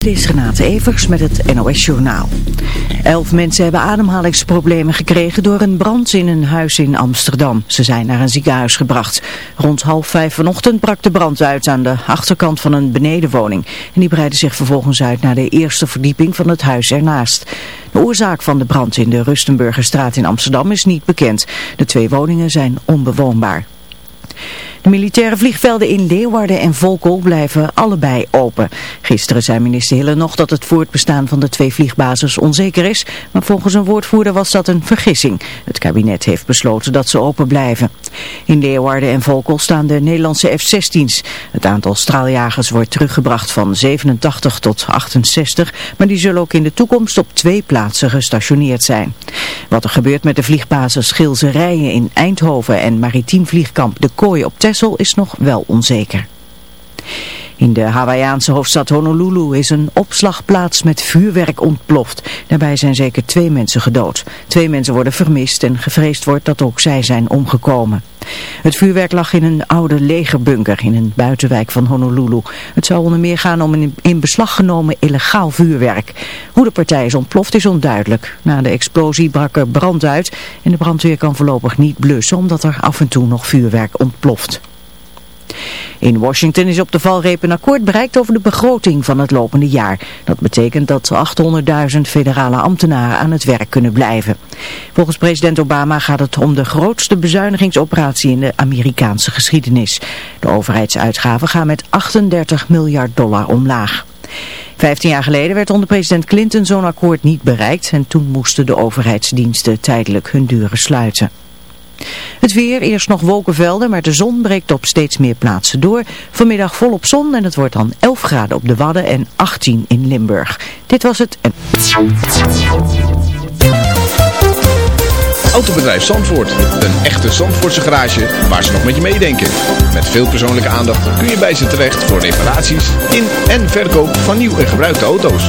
Dit is Renate Evers met het NOS Journaal. Elf mensen hebben ademhalingsproblemen gekregen door een brand in een huis in Amsterdam. Ze zijn naar een ziekenhuis gebracht. Rond half vijf vanochtend brak de brand uit aan de achterkant van een benedenwoning. En die breidde zich vervolgens uit naar de eerste verdieping van het huis ernaast. De oorzaak van de brand in de Rustenburgerstraat in Amsterdam is niet bekend. De twee woningen zijn onbewoonbaar. De militaire vliegvelden in Leeuwarden en Volkel blijven allebei open. Gisteren zei minister Hille nog dat het voortbestaan van de twee vliegbases onzeker is, maar volgens een woordvoerder was dat een vergissing. Het kabinet heeft besloten dat ze open blijven. In Leeuwarden en Volkel staan de Nederlandse F-16's. Het aantal straaljagers wordt teruggebracht van 87 tot 68, maar die zullen ook in de toekomst op twee plaatsen gestationeerd zijn. Wat er gebeurt met de vliegbasis Schilzerijen in Eindhoven en maritiem vliegkamp De Kooi op Texel is nog wel onzeker. In de Hawaïaanse hoofdstad Honolulu is een opslagplaats met vuurwerk ontploft. Daarbij zijn zeker twee mensen gedood. Twee mensen worden vermist en gevreesd wordt dat ook zij zijn omgekomen. Het vuurwerk lag in een oude legerbunker in een buitenwijk van Honolulu. Het zou onder meer gaan om een in beslag genomen illegaal vuurwerk. Hoe de partij is ontploft is onduidelijk. Na de explosie brak er brand uit en de brandweer kan voorlopig niet blussen omdat er af en toe nog vuurwerk ontploft. In Washington is op de valreep een akkoord bereikt over de begroting van het lopende jaar. Dat betekent dat 800.000 federale ambtenaren aan het werk kunnen blijven. Volgens president Obama gaat het om de grootste bezuinigingsoperatie in de Amerikaanse geschiedenis. De overheidsuitgaven gaan met 38 miljard dollar omlaag. Vijftien jaar geleden werd onder president Clinton zo'n akkoord niet bereikt en toen moesten de overheidsdiensten tijdelijk hun deuren sluiten. Het weer, eerst nog wolkenvelden, maar de zon breekt op steeds meer plaatsen door. Vanmiddag volop zon en het wordt dan 11 graden op de Wadden en 18 in Limburg. Dit was het. Autobedrijf Zandvoort. Een echte Zandvoortse garage waar ze nog met je meedenken. Met veel persoonlijke aandacht kun je bij ze terecht voor reparaties in en verkoop van nieuw en gebruikte auto's.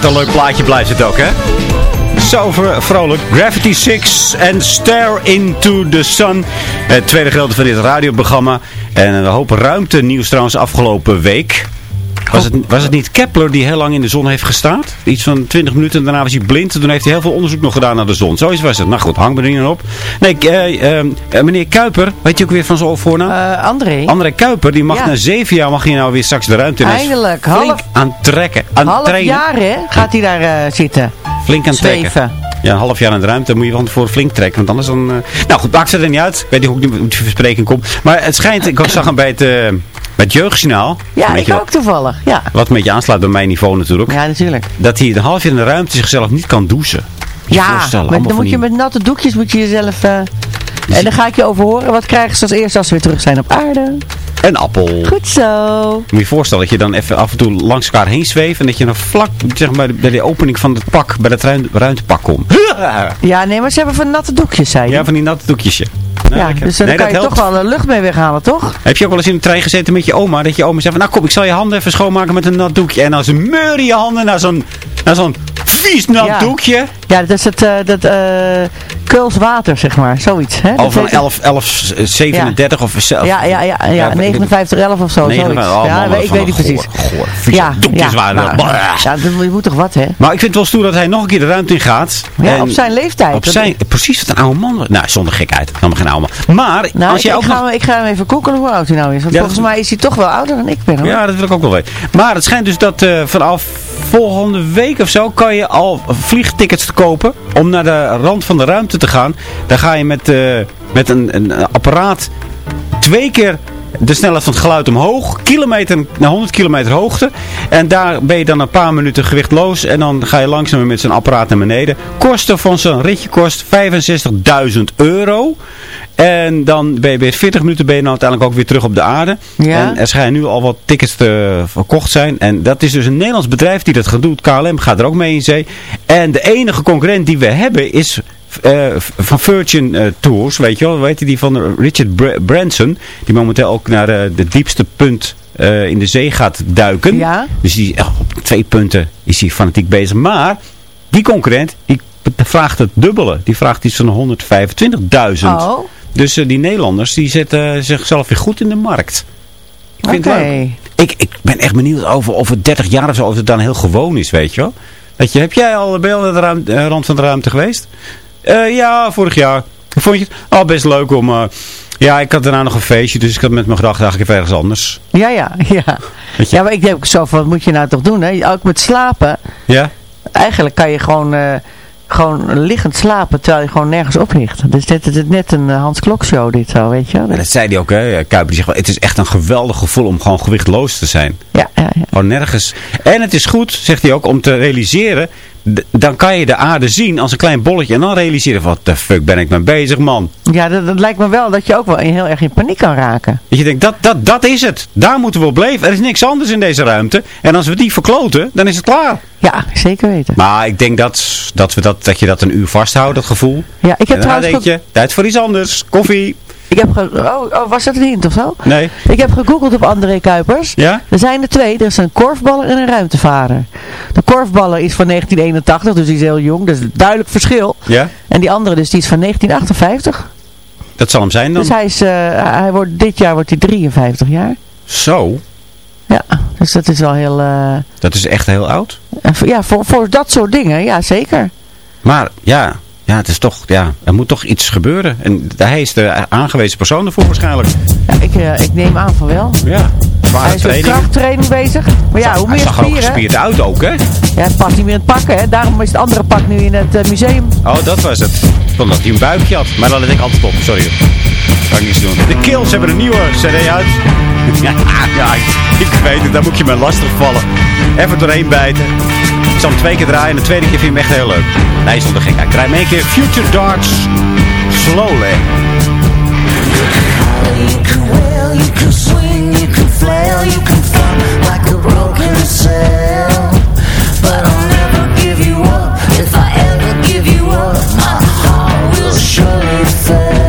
Wat een leuk plaatje blijft het ook, hè? Zo vro- vrolijk. Gravity 6 en Stare into the Sun. Het tweede gedeelte van dit radioprogramma. En een hoop ruimte nieuws trouwens afgelopen week. Was het, was het niet Kepler die heel lang in de zon heeft gestaan? Iets van 20 minuten en daarna was hij blind. Toen heeft hij heel veel onderzoek nog gedaan naar de zon. Zoiets was het. Nou goed, hang me er niet op. Nee, eh, eh, eh, meneer Kuiper, weet je ook weer van zijn voornaam? Eh, André, André Kuiper, die mag Ja. na zeven jaar mag hij nou weer straks de ruimte in. Eindelijk, half- aan trekken. Aan half trainen. jaar hè, gaat hij daar zitten. Flink aan trekken. Ja, een half jaar in de ruimte moet je van tevoren flink trekken. Want anders dan... eh, Nou goed, maakt het er niet uit. Ik weet niet hoe ik die verspreking komt. Maar het schijnt, ik zag hem bij het, bij het jeugdjournaal. Ja, ik ook toevallig. Ja, Wat een beetje aansluit bij mijn niveau natuurlijk. ja natuurlijk. Dat hij een half jaar in de ruimte zichzelf niet kan douchen. Je Ja, maar dan moet je met natte doekjes moet je jezelf... eh, en dan ga ik je over horen. Wat krijgen ze als eerste als ze weer terug zijn op aarde? Een appel. Goed zo. Moet je voorstellen dat je dan even af en toe langs elkaar heen zweeft. En dat je dan vlak zeg maar, bij, de, opening van het pak, bij het ruim- ruimtepak komt. Ja, nee, maar ze hebben van natte doekjes, zei je. Ja, van die natte doekjesje. Nou, Ja, lekker. dus dan Nee, kan dat je helpt. toch wel de lucht mee weghalen, toch? Heb je ook wel eens in de trein gezeten met je oma? Dat je oma zei van, nou kom, ik zal je handen even schoonmaken met een nat doekje. En dan ze meuren je handen naar zo'n zo'n vies nat Ja. doekje. Ja, dat is het eh, dat, eh Keuls water, zeg maar. Zoiets, hè? Al van heet- 11, 11, 37 of zelf. Ja, ja, ja, ja, Ja, 5911 of zo. Nee, zoiets. oh, ja, mannen ik weet niet een precies. Goor, Ja, doekjes ja, waren nou, ja, je moet toch wat, hè? Maar ik vind het wel stoer dat hij nog een keer de ruimte in gaat. Ja, op zijn leeftijd. Op zijn, precies wat een oude man. Nou, zonder gekheid. Dan geen oude man. Maar Nou, als ik, jij ik, ook ga, nog... hem- ik ga hem even googelen hoe oud hij nou is. Want Ja, volgens mij is hij toch wel ouder dan ik ben, hoor. Ja, dat wil ik ook wel weten. Maar het schijnt dus dat eh, vanaf volgende week of zo kan je al vliegtickets te kopen om naar de rand van de ruimte te gaan. Dan ga je met, eh, met een, een apparaat twee keer de snelheid van het geluid omhoog. Kilometer naar 100 kilometer hoogte. En daar ben je dan een paar minuten gewichtloos. En dan ga je langzaam met zo'n apparaat naar beneden. Kosten van zo'n ritje kost 65.000 euro. En dan ben je bij 40 minuten ben je dan uiteindelijk ook weer terug op de aarde. Ja. En er schijnen nu al wat tickets te verkocht zijn. En dat is dus een Nederlands bedrijf die dat gaat doen. KLM gaat er ook mee in zee. En de enige concurrent die we hebben is eh, van Virgin eh, Tours. Weet je wel, weet je, die van Richard Br- Branson. Die momenteel ook naar eh, de diepste punt in de zee gaat duiken. Ja. Dus die, eh, op twee punten is hij fanatiek bezig. Maar die concurrent, die vraagt het dubbele. Die vraagt iets van 125.000. Oh, Dus die Nederlanders, die zetten zichzelf weer goed in de markt. Ik vind oké. het leuk. Ik, ik ben echt benieuwd over, over 30 jaar of zo, of het dan heel gewoon is, weet je wel. Dat je, heb jij al bij de ruimte, rand van de ruimte geweest? Eh, ja, vorig jaar. Vond je het? Oh, best leuk om... eh, ja, ik had daarna nog een feestje, dus ik had met mijn gedachten eigenlijk even ergens anders. Ja, ja, ja. Ja, maar ik denk ook zo van, wat moet je nou toch doen, hè? Ook met slapen. Ja? Eigenlijk kan je gewoon, eh, gewoon liggend slapen, terwijl je gewoon nergens op ligt. Dus dit is net een Hans Klok show, dit zo, weet je wel. Dat zei hij ook, hè. Kuiper die zegt wel, het is echt een geweldig gevoel om gewoon gewichtloos te zijn. Ja, ja, ja. Gewoon nergens. En het is goed, zegt hij ook, om te realiseren. Dan kan je de aarde zien als een klein bolletje. En dan realiseren, wat de fuck ben ik mee bezig, man. Ja, dat, dat lijkt me wel dat je ook wel heel erg in paniek kan raken. Dat je denkt, dat, dat, dat is het. Daar moeten we op leven. Er is niks anders in deze ruimte. En als we die verkloten, dan is het klaar. Ja, zeker weten. Maar ik denk dat, dat, we dat, dat je dat een uur vasthoudt, dat gevoel. Ja, ik heb en trouwens... denk je, tijd voor iets anders. Koffie. Ik heb ge- oh, oh, was dat een hint of zo? Nee. Ik heb gegoogeld op André Kuipers. Ja? Er zijn er twee. Er is een korfballer en een ruimtevader. De korfballer is van 1981, dus die is heel jong. Dat is een duidelijk verschil. Ja? En die andere dus, die is van 1958. Dat zal hem zijn dan. Dus hij is, eh, hij wordt, dit jaar wordt hij 53 jaar. Zo. Dus dat is wel heel... eh, Dat is echt heel oud. ja, voor, voor dat soort dingen, ja zeker. Maar ja, ja, het is toch, ja, er moet toch iets gebeuren. En hij is de aangewezen persoon ervoor waarschijnlijk. Ja, ik, eh, ik neem aan van wel. Ja, Hij zware is met training. krachttraining bezig. Maar ja, hoe hij meer zag er ook spieren... gespierd uit ook, hè? Ja, het past niet meer in het pakken, hè. Daarom is het andere pak nu in het eh, museum. Oh, dat was het. Omdat hij een buikje had. Maar dan let ik altijd op. Sorry. Kan ik niets doen. De Kills hebben een nieuwe cd uit. Ja, ja, ik weet het. Daar moet je me lastig vallen. Even doorheen bijten. Ik zal hem twee keer draaien. En de tweede keer vind je hem echt heel leuk. Nee, is zonder gek. Ik draai hem één keer. Future Darts. Slowly. But I'll never give you up. If I ever give you up, my will surely fail.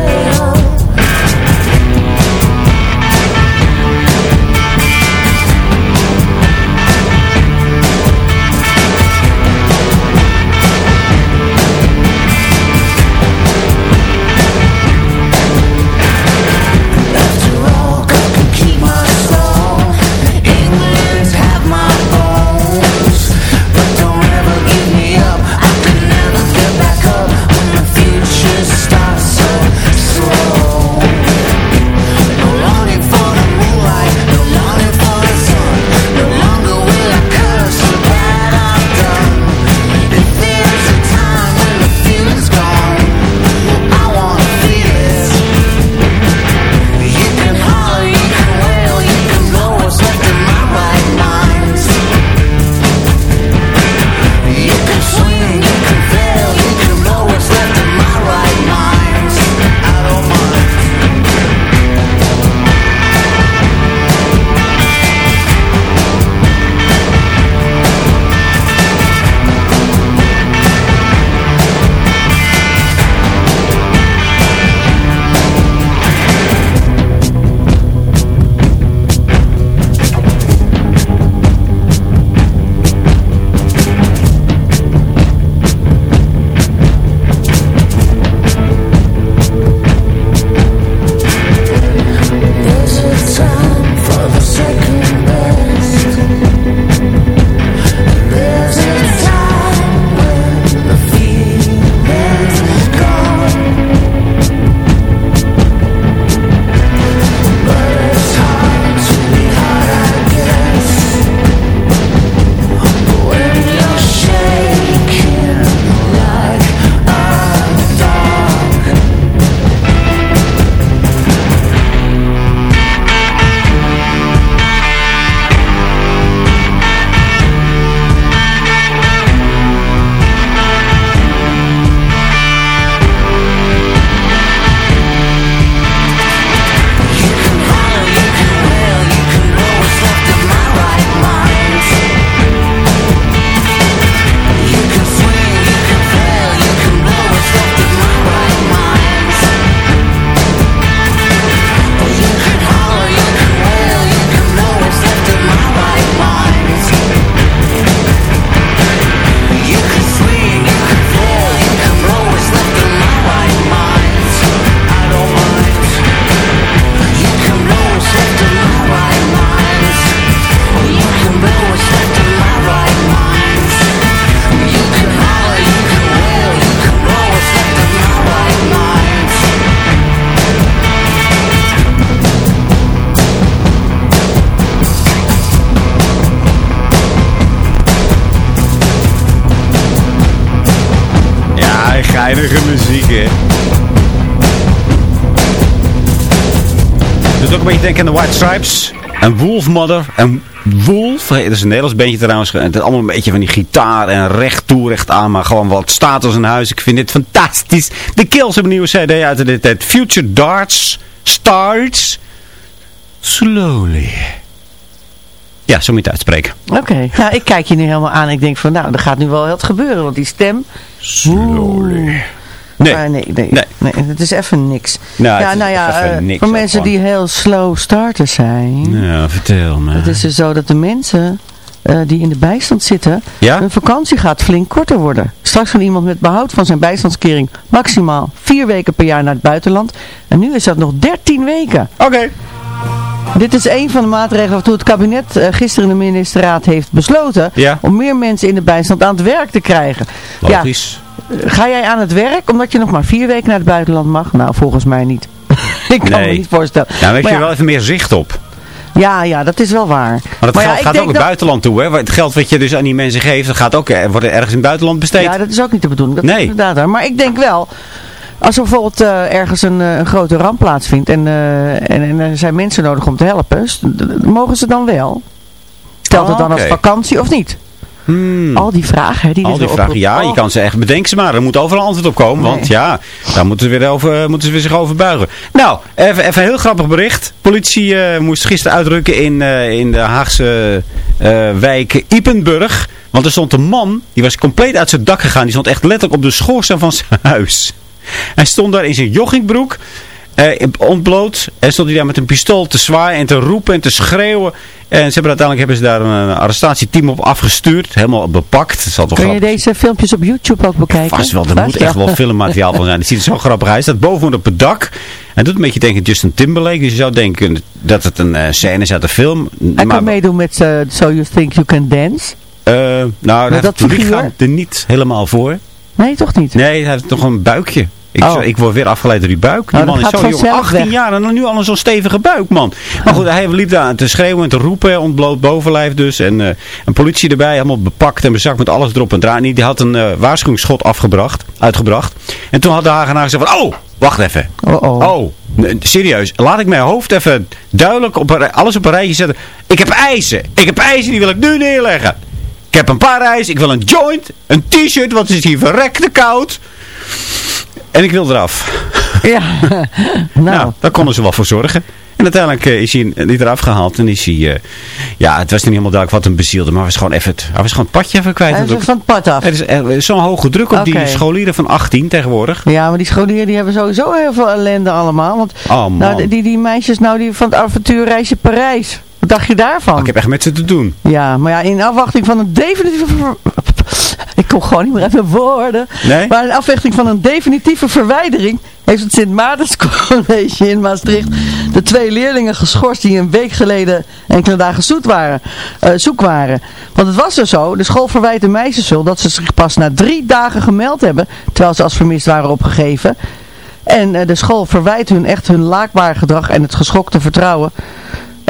Aan de White Stripes. En Wolfmother. En Wolf. Dat is een Nederlands bandje trouwens. Het is allemaal een beetje van die gitaar. En recht toe, recht aan. Maar gewoon wat status in huis. Ik vind dit fantastisch. De Kills hebben een nieuwe cd uit de tijd. Future Darts. Starts. Slowly. Ja, zo moet je het uitspreken. Oké. Nou, ik kijk je nu helemaal aan. Ik denk van, nou, er gaat nu wel wat gebeuren. Want die stem... Slowly. Nee. Maar nee, nee, Nee. nee. het is even niks. Nou, ja, is nou ja, eh, niks voor mensen gewoon. die heel slow starters zijn. Ja, vertel me. Het is dus zo dat de mensen eh, die in de bijstand zitten, Ja? hun vakantie gaat flink korter worden. Straks kan iemand met behoud van zijn bijstandskering maximaal vier weken per jaar naar het buitenland. En nu is dat nog 13 weken. Oké. Dit is een van de maatregelen waartoe het kabinet eh, gisteren in de ministerraad heeft besloten. Ja. Om meer mensen in de bijstand aan het werk te krijgen. Logisch. Ja, ga jij aan het werk omdat je nog maar vier weken naar het buitenland mag? Nou, volgens mij niet. Ik kan me niet voorstellen. Ja, daar heb je ja, wel even meer zicht op. ja, ja, dat is wel waar. Maar dat Maar geld gaat ook het dat- buitenland toe. Hè? Het geld wat je dus aan die mensen geeft, dat gaat ook, eh, wordt ergens in het buitenland besteed. Ja, dat is ook niet de bedoeling. Dat Nee. is inderdaad. Maar ik denk wel, als er bijvoorbeeld eh, ergens een, eh, een grote ramp plaatsvindt en, en, en er zijn mensen nodig om te helpen, mogen ze dan wel? Telt het Oh, dan als vakantie of niet? Hmm. Al die vragen, hè, die Al er die vragen, oproepen. ja, je kan ze echt bedenken ze maar. Er moet overal antwoord op komen, want ja, daar moeten ze weer, over, moeten ze weer zich over buigen. Nou, even, even een heel grappig bericht. Politie eh, moest gisteren uitrukken in, eh, in de Haagse eh, wijk Ipenburg. Want er stond een man, die was compleet uit zijn dak gegaan. Die stond echt letterlijk op de schoorsteen van zijn huis. Hij stond daar in zijn joggingbroek. Eh, ontbloot. En stond hij daar met een pistool te zwaaien en te roepen en te schreeuwen. En ze hebben uiteindelijk hebben ze daar een arrestatieteam op afgestuurd. Helemaal bepakt. Kun je grappig deze filmpjes op YouTube ook bekijken? Vast wel, er Vast moet echt wel. filmmateriaal van zijn. Het ziet er zo grappig uit. Hij staat boven op het dak. En doet een beetje denken Justin Timberlake. Dus je zou denken dat het een eh, scène is uit de film. Hij maar, kan meedoen met eh, So You Think You Can Dance. eh, nou, dat dat lichaam er niet helemaal voor. Nee, toch niet? Nee, hij heeft toch een buikje. Ik, Oh. ik word weer afgeleid door die buik. Die Nou, man dat is zo jong, vanzelf 18 weg. jaar en dan nu al een zo'n stevige buik, man. Maar goed, hij liep daar te schreeuwen en te roepen, ontbloot bovenlijf dus. En eh, een politie erbij, helemaal bepakt en bezakt met alles erop en eraan. Die had een eh, waarschuwingsschot afgebracht, uitgebracht. En toen had de Hagenaar gezegd van, oh, wacht even. Oh, oh. Oh, serieus. Laat ik mijn hoofd even duidelijk op alles op een rijtje zetten. Ik heb eisen. Ik heb eisen, die wil ik nu neerleggen. Ik heb een paar eisen. Ik wil een joint, een t-shirt, het is hier verrekte koud. En ik wil eraf. Ja, nou. Nou, daar konden ze wel voor zorgen. En uiteindelijk eh, is hij niet eraf gehaald. En is hij... eh, ja, het was niet helemaal duidelijk wat hem bezielde. Maar hij was gewoon even het, hij was gewoon het padje even kwijt. Hij Want van het pad af. Er is is zo'n hoge druk op die scholieren van 18 tegenwoordig. Ja, maar die scholieren die hebben sowieso heel veel ellende allemaal. Want Oh nou, die, die meisjes nou die van het avontuurreisje Parijs. Wat dacht je daarvan? ik heb echt met ze te doen. Ja, maar ja, in afwachting van een definitieve... Ik kom gewoon niet meer uit mijn woorden. Nee? Maar in afwachting van een definitieve verwijdering... heeft het Sint Maartens College in Maastricht... de twee leerlingen geschorst die een week geleden enkele dagen zoet waren, eh, zoek waren. Want het was dus zo, de school verwijt de meisjes dat ze zich pas na drie dagen gemeld hebben... terwijl ze als vermist waren opgegeven... En eh, de school verwijt hun echt hun laakbaar gedrag en het geschokte vertrouwen.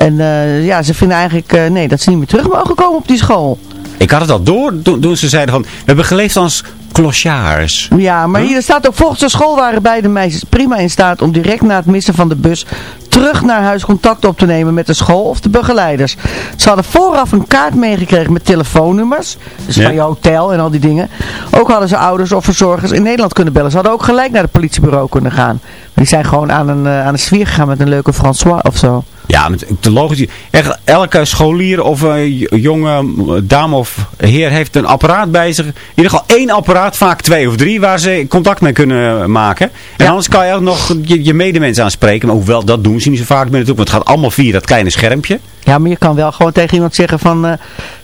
En eh, ja, ze vinden eigenlijk eh, nee, dat ze niet meer terug mogen komen op die school. Ik had het al door toen, ze zeiden van... We hebben geleefd als klosjaars. Ja, maar hier staat ook volgens de school waren beide meisjes prima in staat om direct na het missen van de bus terug naar huis contact op te nemen met de school of de begeleiders. Ze hadden vooraf een kaart meegekregen met telefoonnummers, dus Ja. van je hotel en al die dingen. Ook hadden ze ouders of verzorgers in Nederland kunnen bellen. Ze hadden ook gelijk naar het politiebureau kunnen gaan. Maar die zijn gewoon aan een, eh, aan de sfeer gegaan met een leuke François of zo. Ja, met de logisch. Echt, elke scholier of jonge dame of heer heeft een apparaat bij zich. In ieder geval één apparaat, vaak twee of drie, waar ze contact mee kunnen maken. En Ja. anders kan je ook nog je, je medemens aanspreken. Maar hoewel, dat doen ze niet zo vaak meer natuurlijk. Want het gaat allemaal via dat kleine schermpje. Ja, maar je kan wel gewoon tegen iemand zeggen van... eh,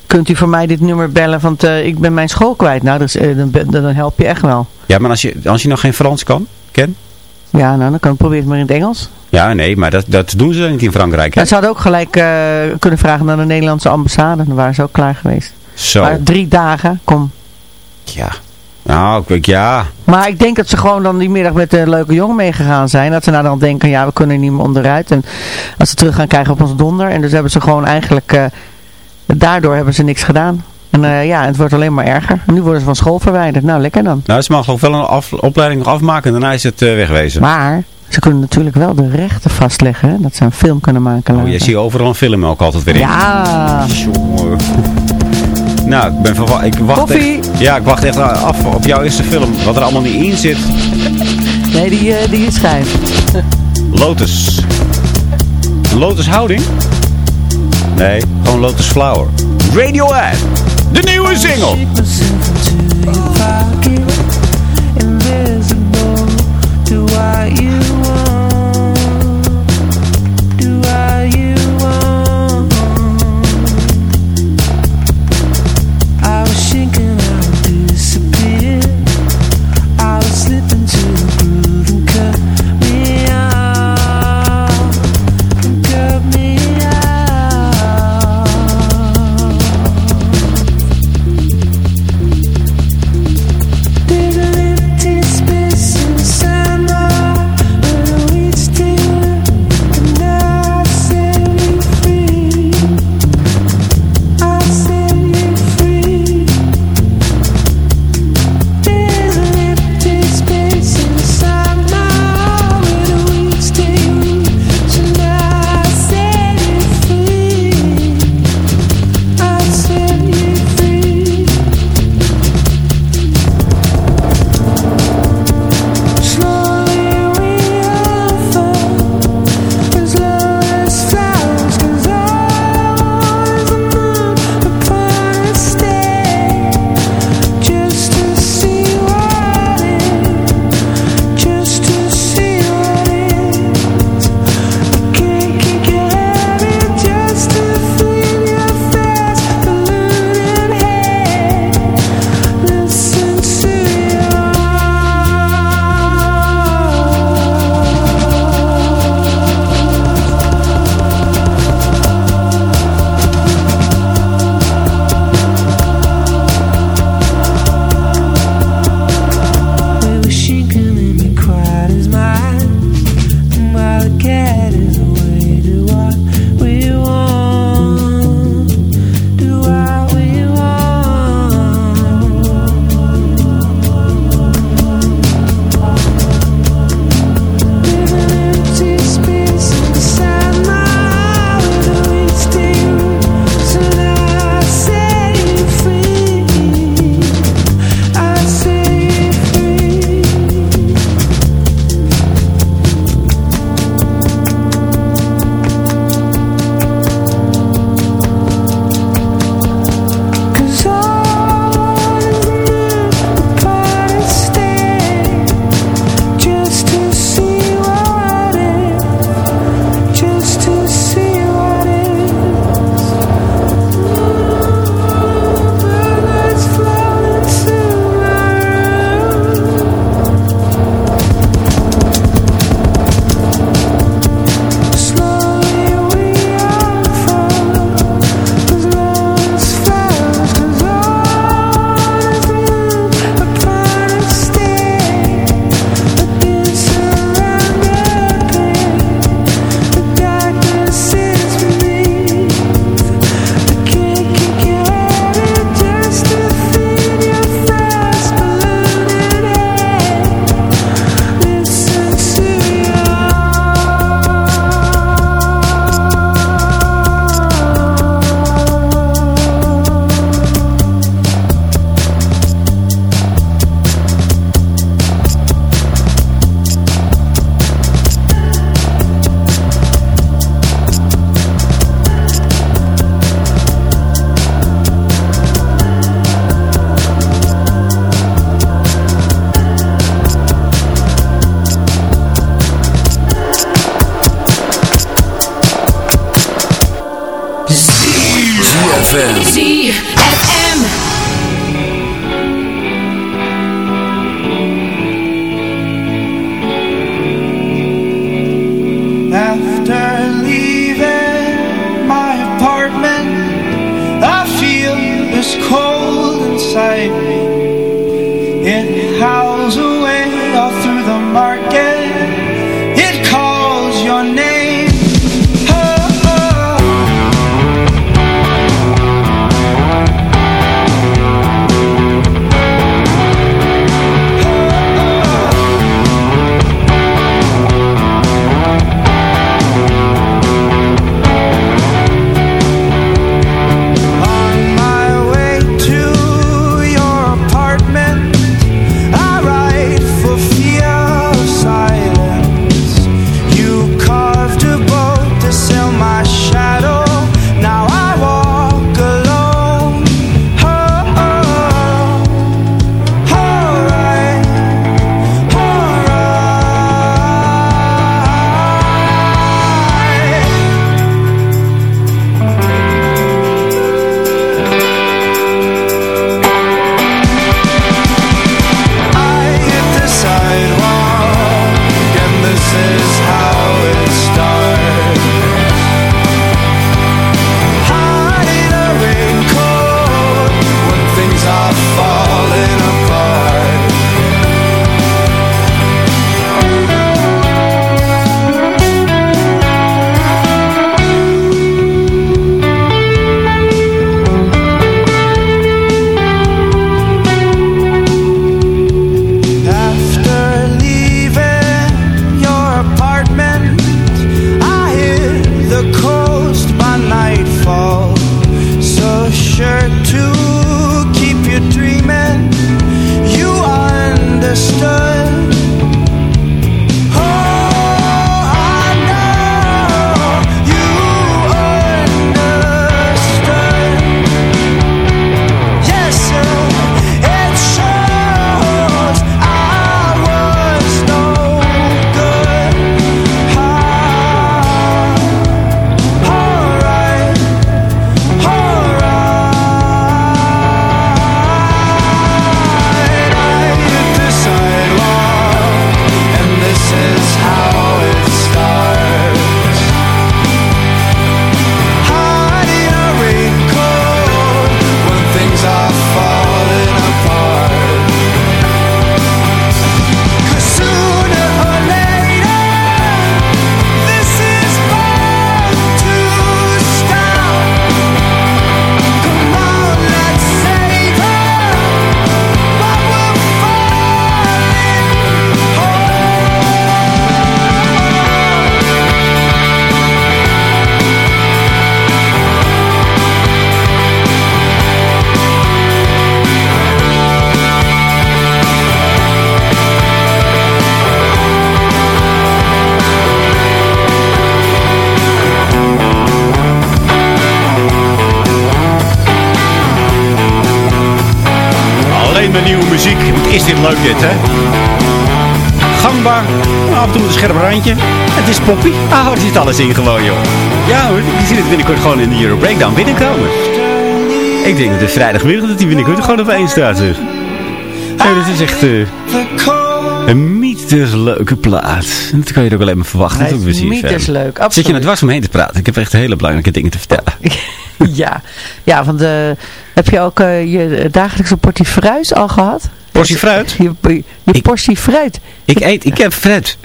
kunt u voor mij dit nummer bellen, want eh, ik ben mijn school kwijt. Nou, dus, eh, dan, dan help je echt wel. Ja, maar als je, als je nog geen Frans kan, ken? Ja, nou, dan kan probeer het maar in het Engels. Ja, nee, maar dat, dat doen ze niet in Frankrijk. Hè? Ze hadden ook gelijk eh, kunnen vragen naar de Nederlandse ambassade. Dan waren ze ook klaar geweest. Zo, Maar drie dagen, kom. ja. Nou, ik weet, ja. Maar ik denk dat ze gewoon dan die middag met de leuke jongen meegegaan zijn. Dat ze nou dan denken, ja, we kunnen niet meer onderuit. En als ze terug gaan krijgen op ons donder. En dus hebben ze gewoon eigenlijk, eh, daardoor hebben ze niks gedaan. En eh, ja, het wordt alleen maar erger. Nu worden ze van school verwijderd. Nou, lekker dan. Nou, ze mag ook wel een af- opleiding nog afmaken en daarna is het eh, wegwezen. Maar ze kunnen natuurlijk wel de rechten vastleggen. Hè? Dat ze een film kunnen maken. Oh, je ziet overal een film ook altijd weer in. Ja. Jongen. Nou, ik ben verwa- ik wacht Koffie. echt- ja, ik wacht echt af op jouw eerste film. Wat er allemaal niet in zit. Nee, die, eh, die is schijf. Lotus. Lotus houding? Nee, gewoon Lotus Flower. Radiohead. De nieuwe single. Poppy. Ah, er zit alles in gewoon, joh. Ja hoor, je ziet het binnenkort gewoon in de Euro Breakdown binnenkomen. Ik denk dat het vrijdagmiddag dat die binnenkort gewoon op één staat, zeg. Ja, dit is echt cold een mythisch leuke plaat. En dat kan je ook alleen maar verwachten. Hij Dat is mythisch leuk, Zit je absoluut. net dwars omheen te praten? Ik heb echt hele belangrijke dingen te vertellen. ja, ja want eh, heb je ook eh, je dagelijkse portie fruit al gehad? Portie fruit? Je, je Ik- portie fruit. Ik eet, ik heb fruit.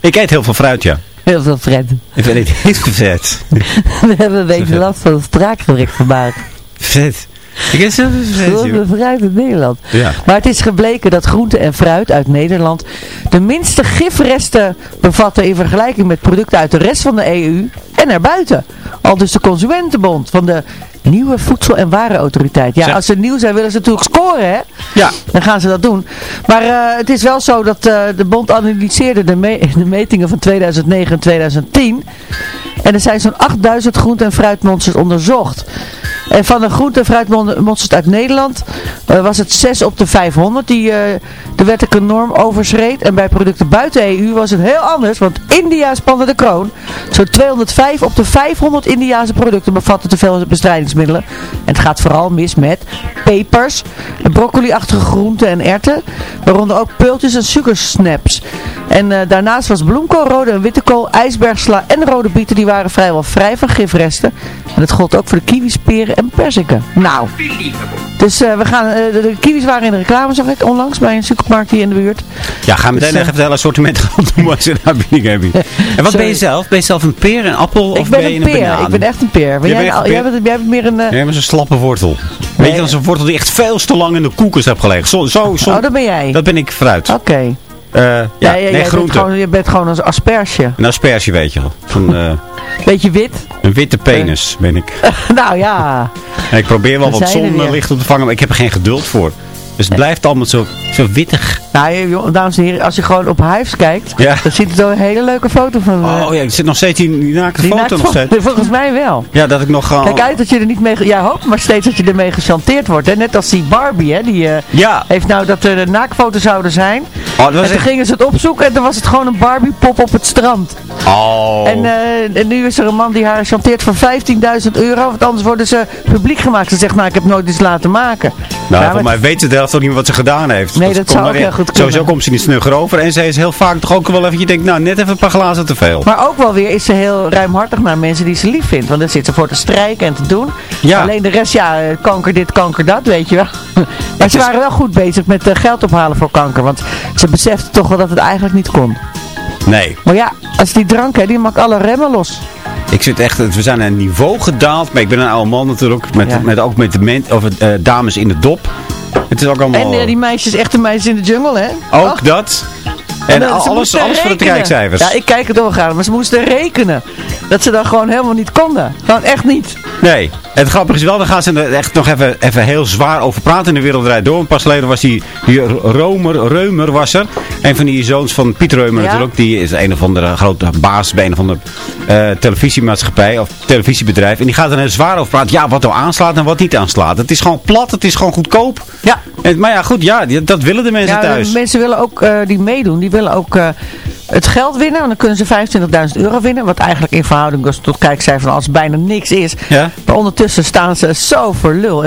Ik eet heel veel fruit, ja. Heel veel fruit. Ik weet niet, heel veel vet. We hebben een beetje last van het spraakgebrek vandaag. Vet. Ik vet, Groente fruit in Nederland. Ja. Maar het is gebleken dat groente en fruit uit Nederland de minste gifresten bevatten in vergelijking met producten uit de rest van de EU en erbuiten. Al dus de Consumentenbond van de nieuwe Voedsel- en Warenautoriteit. Ja, als ze nieuw zijn willen ze natuurlijk scoren, hè? Ja. Dan gaan ze dat doen. Maar eh, het is wel zo dat eh, de bond analyseerde de, me- de metingen van 2009 en 2010. En er zijn zo'n 8000 groente- en fruitmonsters onderzocht. En van de groente- en fruitmonsters uit Nederland eh, was het 6 op de 500 die eh, de wettelijke norm overschreed. En bij producten buiten EU was het heel anders, want India spande de kroon. Zo'n 205 op de 500 Indiaanse producten bevatten te veel bestrijdingsmiddelen. En het gaat vooral mis met pepers, broccoli-achtige groenten en erwten, waaronder ook peultjes en sugarsnaps. En eh, daarnaast was bloemkool, rode en witte kool, ijsbergsla en rode bieten, die waren vrijwel vrij van gifresten. En dat gold ook voor de kiwis, peren en perziken. Nou, dus eh, we gaan, eh, de, kiwis waren in de reclame, zag ik onlangs, bij een supermarkt hier in de buurt. Ja, ga meteen Dus, eh, even het hele assortiment gaan doen waar ze naar binnen. En wat ben je zelf? Ben je zelf een peer, een appel Ik of ben ben een een peer, banaan? ik ben echt een peer. Jij, bent echt een jij, bent, jij bent meer een... eh, Ja, met zo'n slappe wortel. Weet je, dat is een wortel die echt veel te lang in de koelkast heeft gelegen. Zo, zo, zo, oh, dat ben jij. dat ben ik fruit. Oké. Eh, ja, Ja, ja, nee, bent groente. gewoon, je bent gewoon een asperge. Een asperge, weet je wel. Zo'n, eh, Beetje wit. een witte penis ben ik. nou ja. En ik probeer wel We wat zonlicht op te vangen, maar ik heb er geen geduld voor. Dus het blijft allemaal zo, zo wittig. Nou, dames en heren, als je gewoon op Hives kijkt, Ja. dan ziet het er een hele leuke foto van. eh, Oh ja, ik zit nog steeds in die naakte die foto naakt- nog steeds. Volgens mij wel. Ja, dat ik nog... eh, Kijk uit dat je er niet mee... ge- Ja, hoop maar steeds dat je ermee gechanteerd wordt. Hè? Net als die Barbie, hè? Die eh, Ja. heeft nou dat er naakfoto zouden zijn. Oh, en toen echt... gingen ze het opzoeken en dan was het gewoon een Barbie pop op het strand. Oh. En, eh, en nu is er een man die haar chanteert voor 15.000 euro. Want anders worden ze publiek gemaakt. Ze zegt, nou ik heb nooit iets laten maken. Nou, voor mij weet de helft toch niet meer wat ze gedaan heeft. Nee, ze dat zou ook heel goed Sowieso kunnen. komt ze niet snugger over. En ze is heel vaak toch ook wel even, je denkt, nou, net even een paar glazen te veel. Maar ook wel weer is ze heel ruimhartig naar mensen die ze lief vindt. Want daar zit ze voor te strijken en te doen. Ja. Alleen de rest, ja, kanker dit, kanker dat, weet je wel. Maar ze waren wel goed bezig met eh, geld ophalen voor kanker. Want ze beseften toch wel dat het eigenlijk niet kon. Nee, Maar ja, als die drank, hè, die maakt alle remmen los. ik zit echt, we zijn naar een niveau gedaald. Maar ik ben een oude man natuurlijk, met, Ja. met, ook met de men, of, eh, dames in de dop. Het is ook allemaal... En eh, die meisjes, echte meisjes in de jungle, hè. Ook Oh. dat. En ze alles, alles voor de kijkcijfers. Ja, ik kijk het graag, maar ze moesten rekenen. Dat ze dan gewoon helemaal niet konden. Gewoon echt niet. Nee. Het grappige is wel, dan gaan ze er echt nog even, even heel zwaar over praten in de wereld draait door. Een pas geleden was die, die Romer, Reumer was er. Een van die zoons van Piet Reumer Ja. natuurlijk. Die is een of andere grote baas bij een of andere eh, televisiemaatschappij of televisiebedrijf. En die gaat er heel zwaar over praten. Ja, wat nou aanslaat en wat niet aanslaat. Het is gewoon plat, het is gewoon goedkoop. Ja. En, maar ja, goed, ja, dat willen de mensen Ja, thuis. mensen willen ook, eh, die meedoen, die willen ook eh, het geld winnen. Want dan kunnen ze 25.000 euro winnen. Wat eigenlijk in verhouding dus tot kijkcijfer als bijna niks is. Ja. Maar ondertussen staan ze zo voor lul.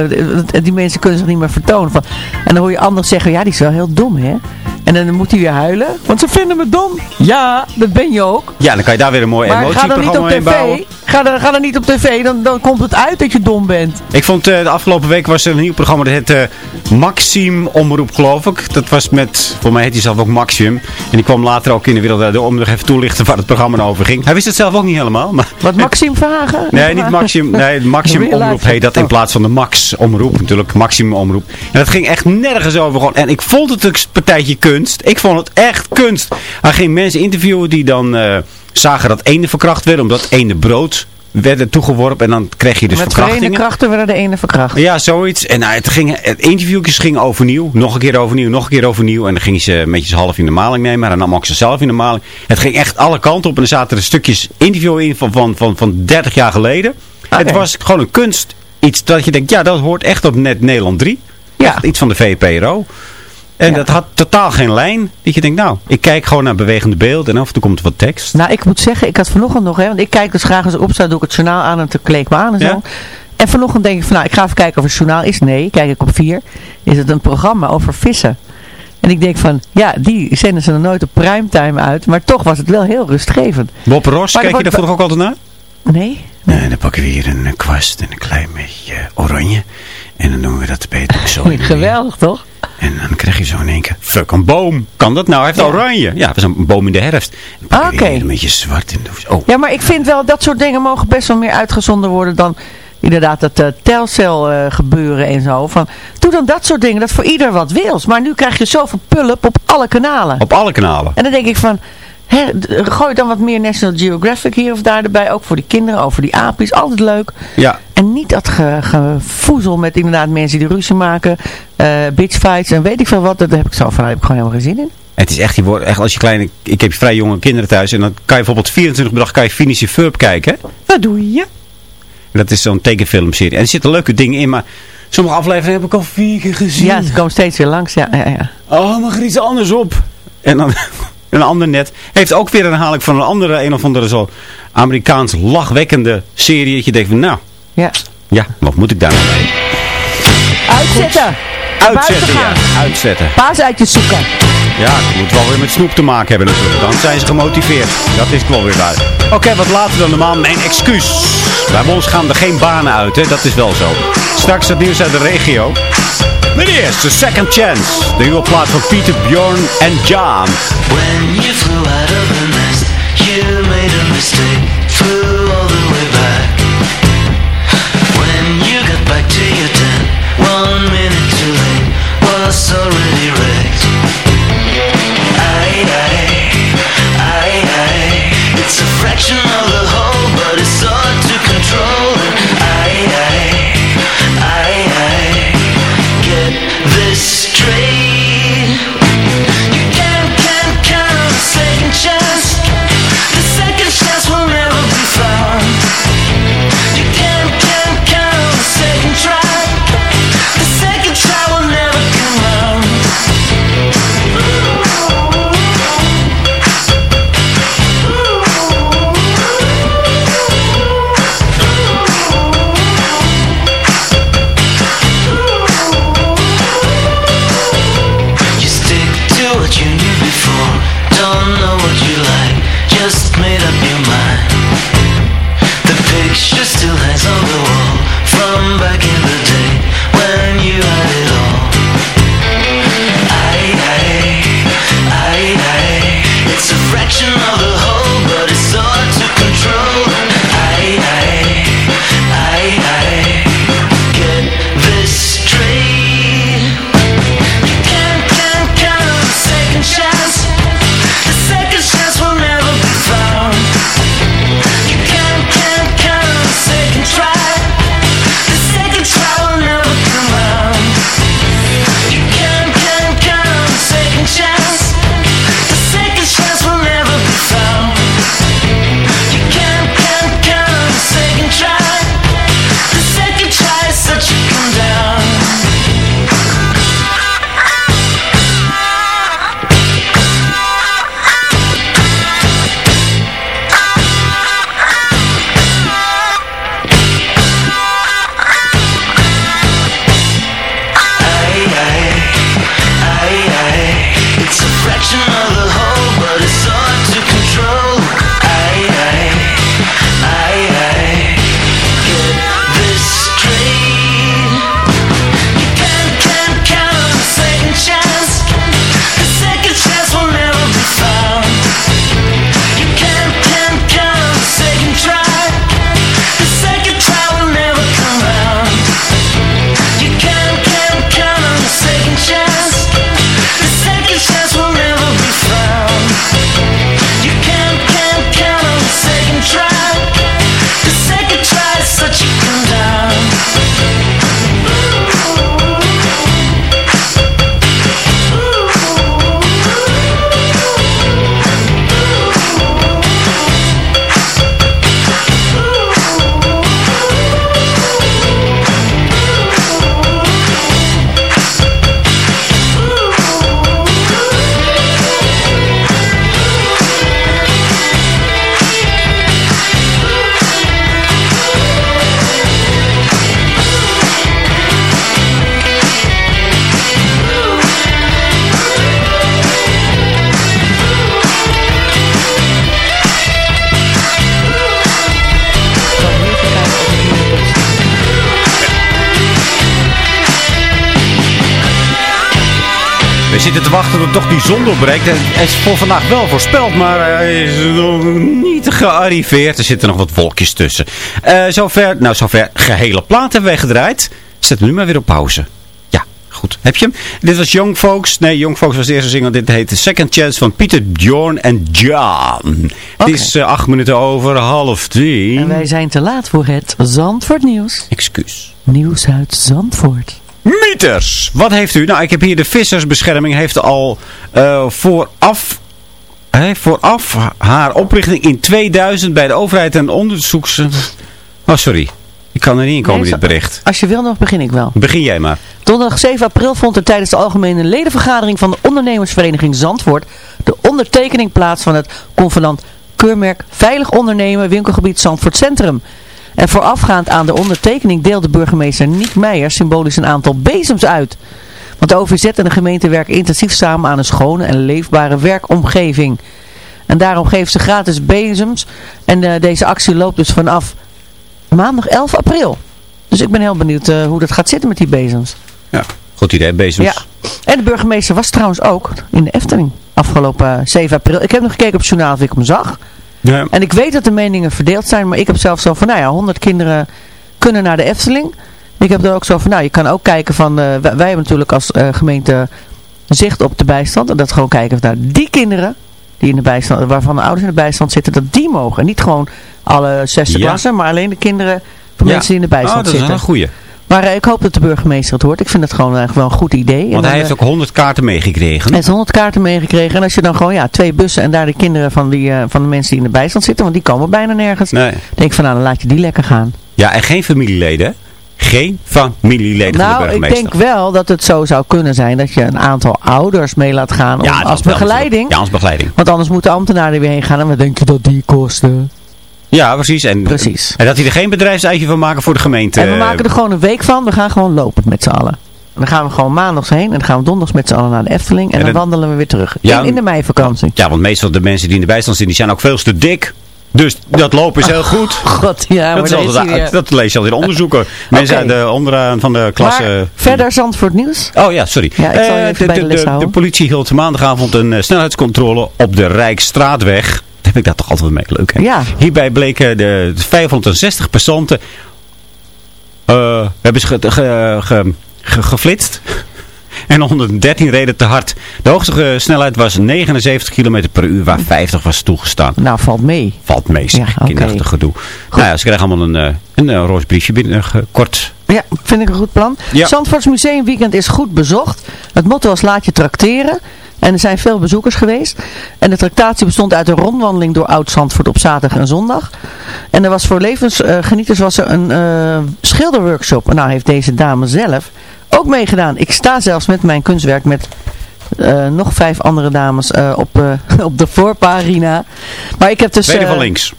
Die mensen kunnen zich niet meer vertonen. Van, en dan hoor je anderen zeggen, ja die is wel heel dom hè. En dan moet hij weer huilen. Want ze vinden me dom. Ja, dat ben je ook. Ja, dan kan je daar weer een mooi Maar emotieprogramma in bouwen. Ga dan, ga dan niet op tv. Dan, dan komt het uit dat je dom bent. Ik vond eh, de afgelopen week was er een nieuw programma. Dat heette Maxim Omroep, geloof ik. Dat was met, voor mij heet hij zelf ook Maxim. En die kwam later ook in de Draait Door om nog even toelichten waar het programma nou over ging. Hij wist het zelf ook niet helemaal. Maar Wat Maxime Verhagen? Nee, niet Maxim. Nee, Maxim Omroep heet dat in plaats van de Max Omroep. Natuurlijk, Maxim Omroep. En dat ging echt nergens over. Gewoon. En ik vond het een partijtje kunst. Ik vond het echt kunst. Hij ging mensen interviewen die dan eh, zagen dat ene verkracht werd. Omdat ene brood werd toegeworpen. En dan kreeg je dus Met verenigde verkrachtingen. krachten werden de ene verkracht. Ja, zoiets. En nou, het, ging, het interviewjes gingen overnieuw. Nog een keer overnieuw, nog een keer overnieuw. En dan ging ze een beetje half in de maling nemen. En dan nam ook ze zelf in de maling. Het ging echt alle kanten op. En er zaten er stukjes interview in van, van, van, van 30 jaar geleden. Het Oké. was gewoon een kunst. Iets dat je denkt, ja, dat hoort echt op net Nederland 3. Ja. Echt iets van de VPRO. En Ja. dat had totaal geen lijn. Dat je denkt, nou, ik kijk gewoon naar bewegende beeld. En af en toe komt er wat tekst. Nou, ik moet zeggen, ik had vanochtend nog, hè, want ik kijk dus graag als ik opsta, doe ik het journaal aan en te kleed me aan en zo. Ja. En vanochtend denk ik van, nou, ik ga even kijken of het journaal is. Nee, kijk ik op vier, is het een programma over vissen. En ik denk van, ja, die zenden ze nog nooit op primetime uit, maar toch was het wel heel rustgevend. Bob Ross, Maar kijk je daar vroeger ook altijd naar? Nee? Nee, dan pakken we hier een kwast en een klein beetje oranje. En dan doen we dat bij het zo. Geweldig, toch? En dan krijg je zo in één keer, fuck, een boom. Kan dat nou? Hij heeft Ja. oranje. Ja, dat is een boom in de herfst. Oké. hier een beetje zwart in de... Oh, Ja, maar ik vind wel, dat soort dingen mogen best wel meer uitgezonden worden dan inderdaad dat eh, telcel eh, gebeuren en zo. Van, doe dan dat soort dingen, dat voor ieder wat wils. Maar nu krijg je zoveel pulp op alle kanalen. op alle kanalen. En dan denk ik van, d- gooi dan wat meer National Geographic hier of daar erbij. Ook voor die kinderen, over die apies. Altijd leuk. Ja, En niet dat ge, gevoezel met inderdaad mensen die ruzie maken. eh bitchfights en weet ik veel wat. Dat heb ik zo van, daar heb ik gewoon helemaal geen zin in. het is echt, echt als je kleine... Ik heb vrij jonge kinderen thuis. En dan kan je bijvoorbeeld 24 per dag kan je Phineas Ferb kijken. Wat doe je? Dat is zo'n tekenfilmserie. En er zitten leuke dingen in, maar Sommige afleveringen heb ik al vier keer gezien. Ja, ze komen steeds weer langs. Ja, ja, ja. Oh, mag er iets anders op? En dan een ander net heeft ook weer een herhaling van een andere, een of andere zo Amerikaans lachwekkende serie. Dat je denkt van, nou, ja. ja, wat moet ik daar nou mee? Uitzetten. Uitzetten, ja. Uitzetten. Zoeken. Ja, het moet wel weer met snoep te maken hebben natuurlijk. Dan zijn ze gemotiveerd. Dat is wel weer waar. Oké, wat later dan normaal. Mijn excuus. Bij ons gaan er geen banen uit, hè. Dat is wel zo. Straks het nieuws uit de regio. Eerst, de Second Chance. De nieuwe plaat van Pieter, Bjorn en John. When you flew out of the nest, you made a mistake. Flew all the way back. When you got back to your tent, one minute too late, was already fraction of the whole, zitten te wachten tot toch die zon doorbreekt. En het is voor vandaag wel voorspeld, maar hij is nog niet gearriveerd. Er zitten nog wat wolkjes tussen. Eh, zover, nou zover, gehele plaat hebben wij gedraaid. Zet hem nu maar weer op pauze. Ja, goed. Heb je hem? Dit was Young Folks. Nee, Young Folks was de eerste single. Dit heet The Second Chance van Pieter, Bjorn en John. Oké. Het is eh, acht minuten over half tien. En wij zijn te laat voor het Zandvoort nieuws. Excuus. Nieuws uit Zandvoort. Mieters, wat heeft u? Nou, ik heb hier de vissersbescherming heeft al eh, vooraf, hè, vooraf haar oprichting in 2000 bij de overheid en onderzoeks... Oh, sorry. Ik kan er niet in komen, Nee, dit bericht. Als je wil, nog begin ik wel. Begin jij maar. Donderdag 7 april vond er tijdens de algemene ledenvergadering van de ondernemersvereniging Zandvoort de ondertekening plaats van het convenant keurmerk Veilig Ondernemen winkelgebied Zandvoort Centrum. En voorafgaand aan de ondertekening deelde burgemeester Niek Meijer symbolisch een aantal bezems uit. Want de OVZ en de gemeente werken intensief samen aan een schone en leefbare werkomgeving. En daarom geven ze gratis bezems. En eh, deze actie loopt dus vanaf maandag 11 april. Dus ik ben heel benieuwd eh, hoe dat gaat zitten met die bezems. Ja, goed idee. Bezems. Ja. En de burgemeester was trouwens ook in de Efteling afgelopen eh, 7 april. Ik heb nog gekeken op het journaal of ik hem zag. Ja. En ik weet dat de meningen verdeeld zijn, maar ik heb zelf zo van, nou ja, 100 kinderen kunnen naar de Efteling. Ik heb er ook zo van, nou, je kan ook kijken van, eh, wij, wij hebben natuurlijk als eh, gemeente zicht op de bijstand. En dat gewoon kijken of naar die kinderen, die in de bijstand, waarvan de ouders in de bijstand zitten, dat die mogen. En niet gewoon alle zesde Ja. klassen, maar alleen de kinderen van Ja. mensen die in de bijstand Oh, dat is zitten. een goeie. Maar eh, ik hoop dat de burgemeester het hoort. Ik vind het gewoon eigenlijk wel een goed idee. Want hij eh, heeft ook 100 kaarten meegekregen. hij heeft 100 kaarten meegekregen. En als je dan gewoon ja, twee bussen en daar de kinderen van, die, eh, van de mensen die in de bijstand zitten, want die komen bijna nergens. Nee. denk ik van nou, dan laat je die lekker gaan. Ja, en geen familieleden. hè? Geen familieleden van de Nou, ik burgemeester. denk wel dat het zo zou kunnen zijn dat je een aantal ouders mee laat gaan om, ja, dat als begeleiding. Ja, als begeleiding. Want anders moeten ambtenaren er weer heen gaan. En wat denk je dat die kosten? Ja, precies. En, Precies. En dat hij er geen bedrijfseitje van maken voor de gemeente. En we maken er gewoon een week van. We gaan gewoon lopen met z'n allen. En dan gaan we gewoon maandags heen. En dan gaan we donderdags met z'n allen naar de Efteling. En, En dan dan- wandelen we weer terug. Ja, in, in de meivakantie. Ja, want meestal de mensen die in de bijstand zitten, die zijn ook veel te dik. Dus dat lopen is heel goed. God, ja, maar dat, is altijd, dat lees je al in onderzoeken. Mensen uit de onderaan van de klasse. Maar verder Zandvoort nieuws. Oh ja, sorry. Ja, ik zal je Eh, bij de de politie hield maandagavond een eh, snelheidscontrole op de Rijksstraatweg. Heb ik dat toch altijd mee leuk. Hè? Ja. Hierbij bleken de 560 passanten eh, hebben ze ge, ge- ge- ge- geflitst. En 113 reden te hard. De hoogste snelheid was 79 km per uur, waar 50 was toegestaan. Nou, valt mee. Valt mee, zeg. Ja, kinderachtig gedoe. Nou ja, ze krijgen allemaal een, eh, een, eh, roze briefje binnen, kort. Ja, vind ik een goed plan. Ja. Zandvoorts Museumweekend is goed bezocht. Het motto was laat je trakteren. En er zijn veel bezoekers geweest. En de tractatie bestond uit een rondwandeling door Oud-Zandvoort op zaterdag en zondag. En er was voor levensgenieters was er een eh, schilderworkshop. En nou heeft deze dame zelf ook meegedaan. Ik sta zelfs met mijn kunstwerk met eh, nog vijf andere dames eh, op, op de voorpagina. Maar ik heb dus... Tweede van links.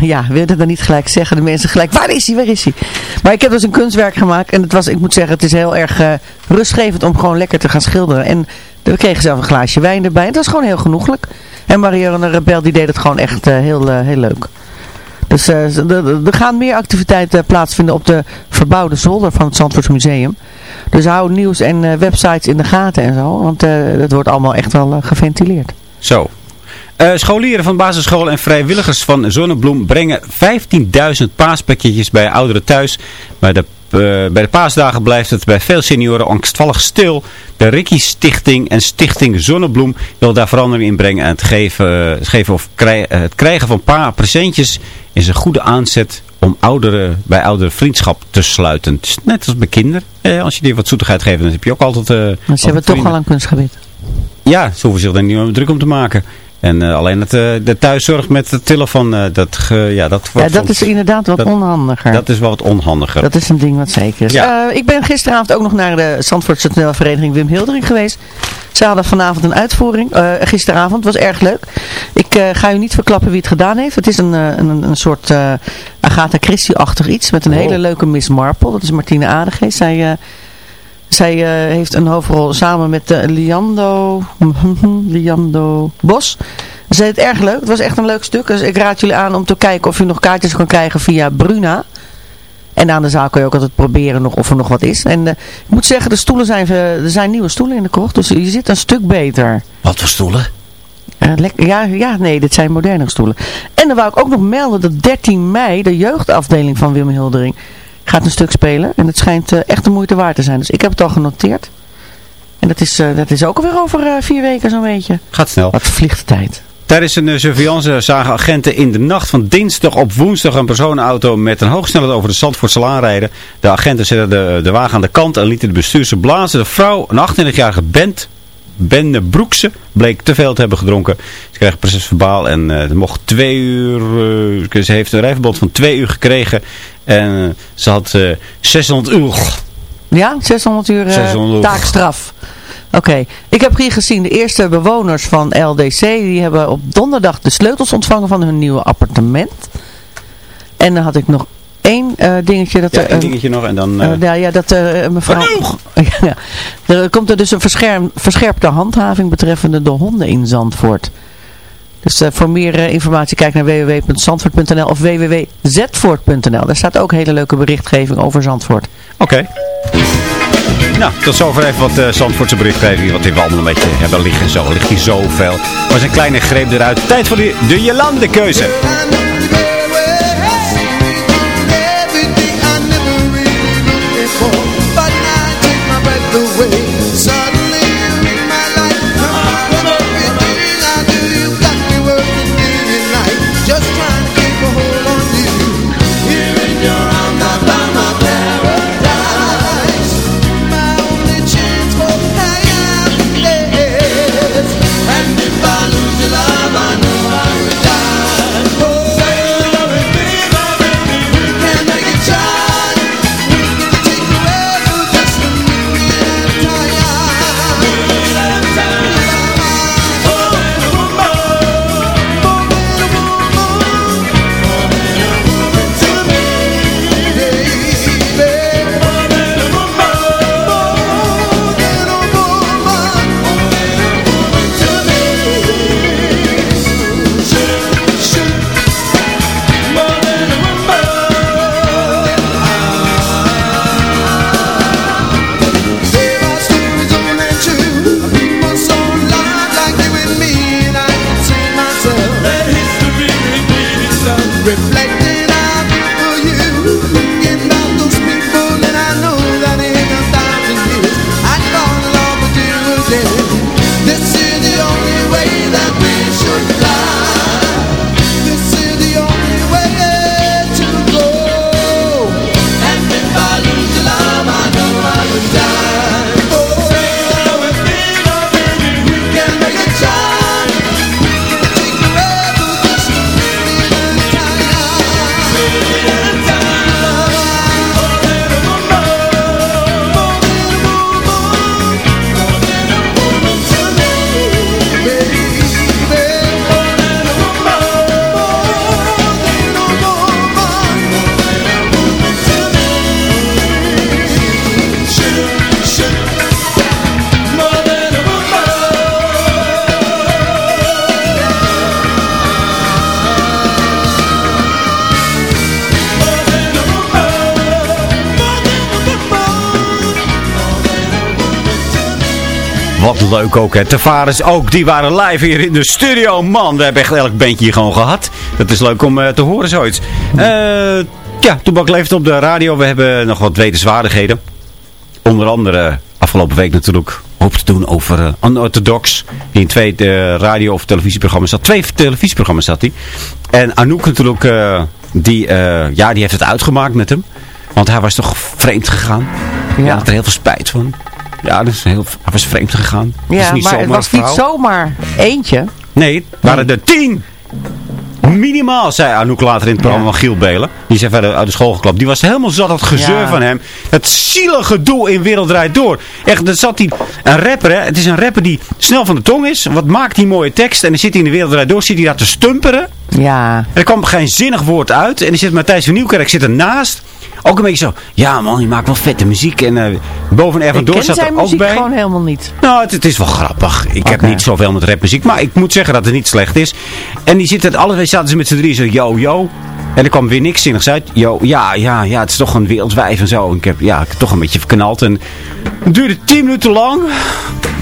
ja, wil je dat dan niet gelijk zeggen? De mensen gelijk, waar is hij, waar is hij? Maar ik heb dus een kunstwerk gemaakt. En het was, ik moet zeggen, het is heel erg rustgevend om gewoon lekker te gaan schilderen. En we kregen zelf een glaasje wijn erbij. Het was gewoon heel genoeglijk. En Marianne Rebel die deed het gewoon echt eh, heel, eh, heel leuk. Dus eh, er- gaan meer activiteiten plaatsvinden op de verbouwde zolder van het Zandvoorts Museum. Dus hou nieuws en websites in de gaten en zo. Want het wordt allemaal echt wel geventileerd. Zo. Eh, scholieren van basisscholen en vrijwilligers van Zonnebloem brengen 15.000 paaspakketjes bij ouderen thuis. Bij de, eh, bij de paasdagen blijft het bij veel senioren angstvallig stil. De Ricky Stichting en Stichting Zonnebloem wil daar verandering in brengen. En het geven, het geven of krij- eh, het krijgen van pa presentjes is een goede aanzet om ouderen, bij ouderen vriendschap te sluiten. Net als bij kinderen. Eh, als je die wat zoetigheid geeft, dan heb je ook altijd... eh, Maar ze hebben toch al een kunstgebied. Ja, ze hoeven zich er niet meer druk om te maken. En eh, alleen het, eh, de thuiszorg met tillen van eh, dat, ge- ja, dat, Ja, dat van- is inderdaad wat dat- onhandiger. dat is wel wat onhandiger. Dat is een ding wat zeker is. Ja. Ik ben gisteravond ook nog naar de Zandvoortse toneelvereniging Wim Hildering geweest. Ze hadden vanavond een uitvoering. gisteravond. was erg leuk. Ik ga u niet verklappen wie het gedaan heeft. Het is een, een, een soort Agatha Christie-achtig iets. Met een Oh. hele leuke Miss Marple. Dat is Martine Aardegeest. Zij, zij eh, heeft een hoofdrol samen met eh, Liando, Liando Bos. Ze deed het erg leuk. Het was echt een leuk stuk. Dus ik raad jullie aan om te kijken of je nog kaartjes kan krijgen via Bruna. En aan de zaal kun je ook altijd proberen nog of er nog wat is. En eh, ik moet zeggen, de stoelen zijn, er zijn nieuwe stoelen in de krocht. Dus je zit een stuk beter. Wat voor stoelen? Ja, ja, nee, dit zijn moderne stoelen. En dan wou ik ook nog melden dat 13 mei de jeugdafdeling van Wim Hildering gaat een stuk spelen. En het schijnt eh, echt de moeite waard te zijn. Dus ik heb het al genoteerd. En dat is, eh, dat is ook weer over eh, vier weken zo'n beetje. Gaat snel. Wat vliegt de tijd. Tijdens een surveillance zagen agenten in de nacht van dinsdag op woensdag een personenauto met een hoogsnelheid over de Zandvoortse rijden. De agenten zetten de, de wagen aan de kant en lieten de bestuurster blazen. De vrouw, een 28-jarige Bent, Bende Broekse, bleek te veel te hebben gedronken. Ze kreeg precies verbaal en het mocht twee uur, ze heeft een rijverbod van twee uur gekregen. En eh, ze had eh 600 uur. Ja, 600 uur eh, 600 uur. taakstraf. Oké, ik heb hier gezien de eerste bewoners van LDC. Die hebben op donderdag de sleutels ontvangen van hun nieuwe appartement. En dan had ik nog één eh, dingetje. Dat Ja, er, één dingetje nog en dan... eh, eh, ja, ja, dat eh, mevrouw... Ja, er komt er dus een verscherm, verscherpte handhaving betreffende de honden in Zandvoort. Dus eh, voor meer eh, informatie kijk naar www.zandvoort.nl of www.zetvoort.nl. Daar staat ook hele leuke berichtgeving over Zandvoort. Oké. Nou, tot zover even wat uh, Zandvoortse berichtgeving. Want die we allemaal een beetje hebben liggen en zo. Er ligt hier zoveel. Maar een kleine greep eruit. Tijd voor de, de Jolande keuze. Just leuk ook, hè. Tavares ook, die waren live hier in de studio. Man, we hebben echt elk bandje hier gewoon gehad. Dat is leuk om eh, te horen zoiets. Eh ja, Toebak leeft op de radio. We hebben nog wat wetenswaardigheden. Onder andere afgelopen week natuurlijk hoop te doen over uh, Unorthodox. Die in twee eh, radio- of televisieprogramma's zat. Twee televisieprogramma's zat hij. En Anouk natuurlijk, eh, die, eh, ja, die heeft het uitgemaakt met hem. Want hij was toch vreemd gegaan. Ja. Hij had er heel veel spijt van. Ja, dus heel, hij was vreemd gegaan. Dat is Ja, niet maar het was niet zomaar eentje. Nee, het waren er tien. Minimaal, zei Anouk later in het programma van Giel Belen. Die is even uit de school geklapt. Die was helemaal zat, dat gezeur Ja. van hem. Het zielige doel in Wereld Draait Door. Echt, dat zat hij, een rapper hè. Het is een rapper die snel van de tong is. Wat maakt die mooie tekst. En dan zit hij in de Wereld Draait Door, zit hij daar te stumperen. Ja. Er kwam geen zinnig woord uit. En dan zit Matthijs van Nieuwkerk zit ernaast. Ook een beetje zo. Ja man, je maakt wel vette muziek. En eh boven Ervan Ik Door zat er ook muziek bij. gewoon helemaal niet. Nou, het, het is wel grappig. Ik heb niet zoveel met rapmuziek. Maar ik moet zeggen dat het niet slecht is. En die zitten, alle twee zaten ze met z'n drie zo, yo, yo. En er kwam weer niks zinnigs uit. Yo, ja, ja, ja, het is toch een wereldwijf en zo. En ik heb, ja, ik heb toch een beetje verknald. En het duurde tien minuten lang.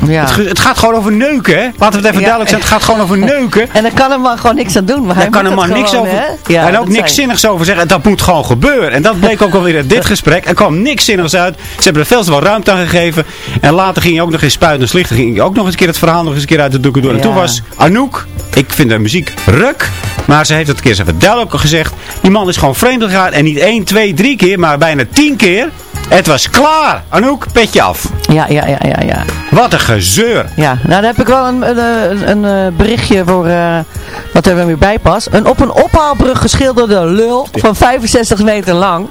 Ja. Het, het gaat gewoon over neuken, hè. Laten we het even Ja. duidelijk zijn. Het gaat gewoon over neuken. En daar kan er man gewoon niks aan doen. Maar hij Daar kan er maar niks gewoon, over. Ja, en ook niks zinnigs over zeggen. En dat moet gewoon gebeuren. En dat bleek ook alweer uit dit gesprek. Er kwam niks zinnigs uit. Ze hebben er veel te wel ruimte aan gegeven. En later ging je ook nog eens spuiten en slichten. Ging je ook nog eens een keer het verhaal nog eens een keer uit de doeken doen. En toen was Anouk. Ik vind de muziek ruk. Maar ze heeft het een keer even duidelijk gezegd. Die man is gewoon vreemd gegaan. En niet één, twee, drie keer. Maar bijna tien keer. Het was klaar. Anouk, petje af. Ja, ja, ja, ja, ja. Wat een gezeur. Ja, nou dan heb ik wel een, een, een, eh, berichtje voor eh, wat er weer bij past. Een op een ophaalbrug geschilderde lul van 65 meter lang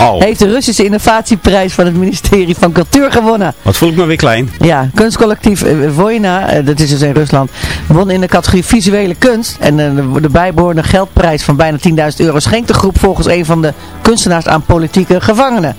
Oh. heeft de Russische innovatieprijs van het ministerie van Cultuur gewonnen. Wat voel ik me weer klein. Ja, kunstcollectief eh, Vojna, dat is dus in Rusland, won in de categorie visuele kunst. En de, de bijbehorende geldprijs van bijna 10.000 euro schenkt de groep volgens een van de kunstenaars aan politieke gevangenen.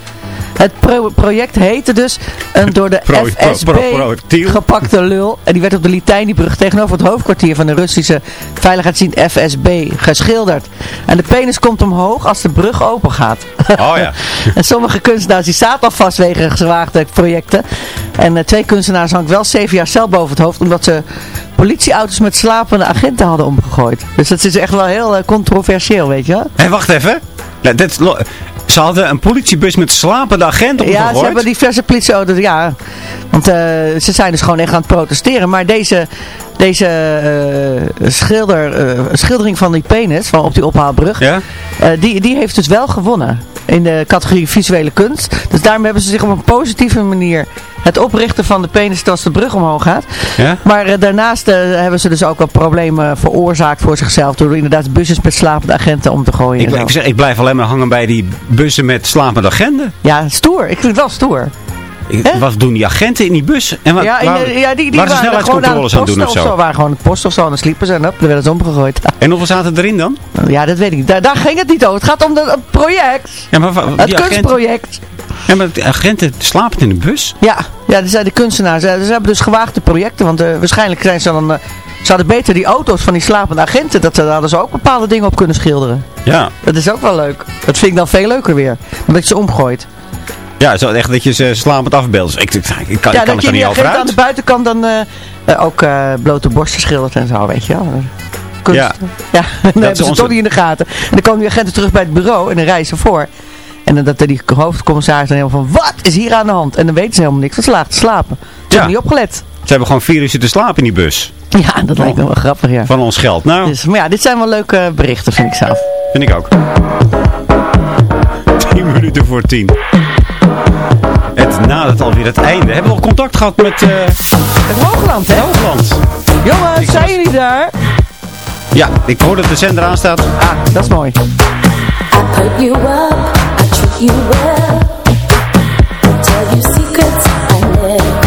Het pro- project heette dus een door de Pro- FSB pro- gepakte lul. En die werd op de Litijnbrug tegenover het hoofdkwartier van de Russische veiligheidsdienst FSB geschilderd. En de penis komt omhoog als de brug open gaat. Oh ja. en sommige kunstenaars die zaten al vast wegen gewaagde projecten. En eh, twee kunstenaars hangt wel zeven jaar cel boven het hoofd. Omdat ze politieauto's met slapende agenten hadden omgegooid. Dus dat is echt wel heel eh, controversieel, weet je wel. Hé, wacht even. Dit, is ze hadden een politiebus met slapende agenten Ja, opgegooid. ze hebben diverse politieauto's, ja. Want eh, ze zijn dus gewoon echt aan het protesteren. Maar deze, deze eh, schilder, eh, schildering van die penis, van op die ophaalbrug, Ja? eh, die, die heeft dus wel gewonnen. In de categorie visuele kunst. Dus daarom hebben ze zich op een positieve manier het oprichten van de penis als de brug omhoog gaat. Ja? Maar daarnaast hebben ze dus ook wel problemen veroorzaakt voor zichzelf. Door inderdaad busjes met slapende agenten om te gooien. Ik, ik, zeg, ik blijf alleen maar hangen bij die bussen met slapende agenten. Ja, stoer. Ik vind het wel stoer. Wat doen die agenten in die bus? En wat, Ja, in waar, de- ja die, die waren ze aan snelheidscontroles aan doen of zo? waren gewoon het post of zo. En dan sliepen ze en op, dan werden ze omgegooid. En hoeveel zaten erin dan? Ja, dat weet ik niet. Daar, daar ging het niet over. Het gaat om de, het project. Ja, maar, Het agenten, kunstproject. ja, maar die agenten slapen in de bus? Ja, ja, dat zijn de kunstenaars. Ze hebben dus gewaagde projecten. Want eh, waarschijnlijk zijn ze dan... ze hadden beter die auto's van die slapende agenten. Dat, daar hadden ze ook bepaalde dingen op kunnen schilderen. Ja. Dat is ook wel leuk. Dat vind ik dan veel leuker weer. Dan dat je ze omgooit. Ja, zo echt dat je ze slapend afbeeldt. Dus ik, ik, ik kan, ja, ik kan dat er niet over agent aan de uit. buitenkant dan eh, eh, ook eh, blote borsten schildert en zo, weet je wel. Kunst. Ja. Ja, dan hebben ze onze- toch niet in de gaten. En dan komen die agenten terug bij het bureau en dan rijden ze voor. En dan dat die hoofdcommissaris dan helemaal van, wat is hier aan de hand? En dan weten ze helemaal niks, want ze lagen te slapen. Ze Ja. hebben niet opgelet. Ze hebben gewoon vier uur zitten slapen in die bus. Ja, dat lijkt me wel grappig, ja. Van ons geld. Nou, Dus, maar ja, dit zijn wel leuke berichten, vind ik zelf. vind ik ook. 10 minuten voor 10. Het nadert alweer het einde. Hebben we al contact gehad met eh Het Hoogland, hè? Hoogland? Jongens, zijn jullie daar? Ja, ik hoor dat de zender aanstaat. Ah, dat is mooi. I put you up, I treat you well. Tell you secrets I never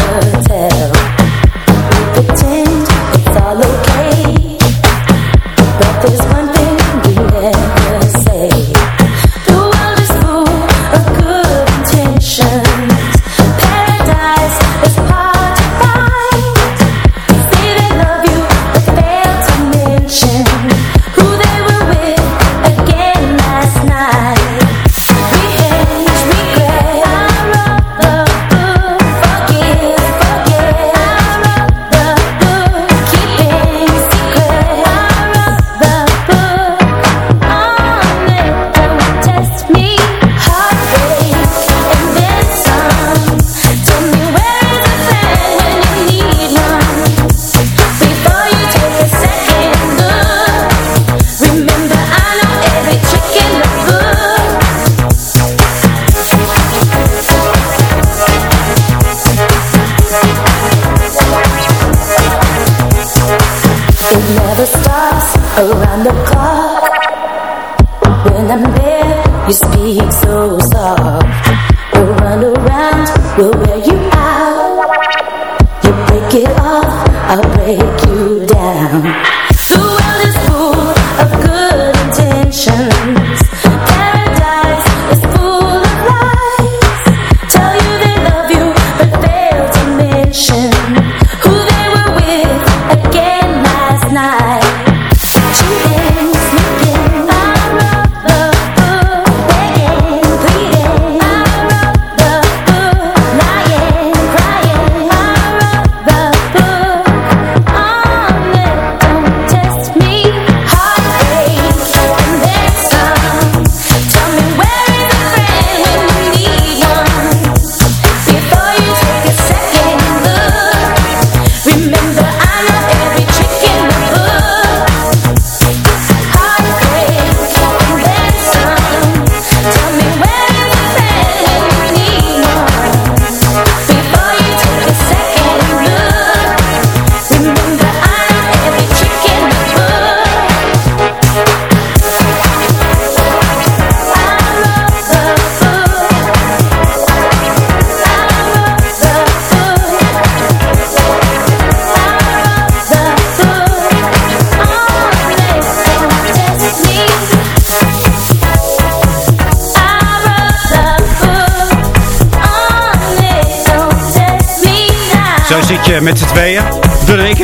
around the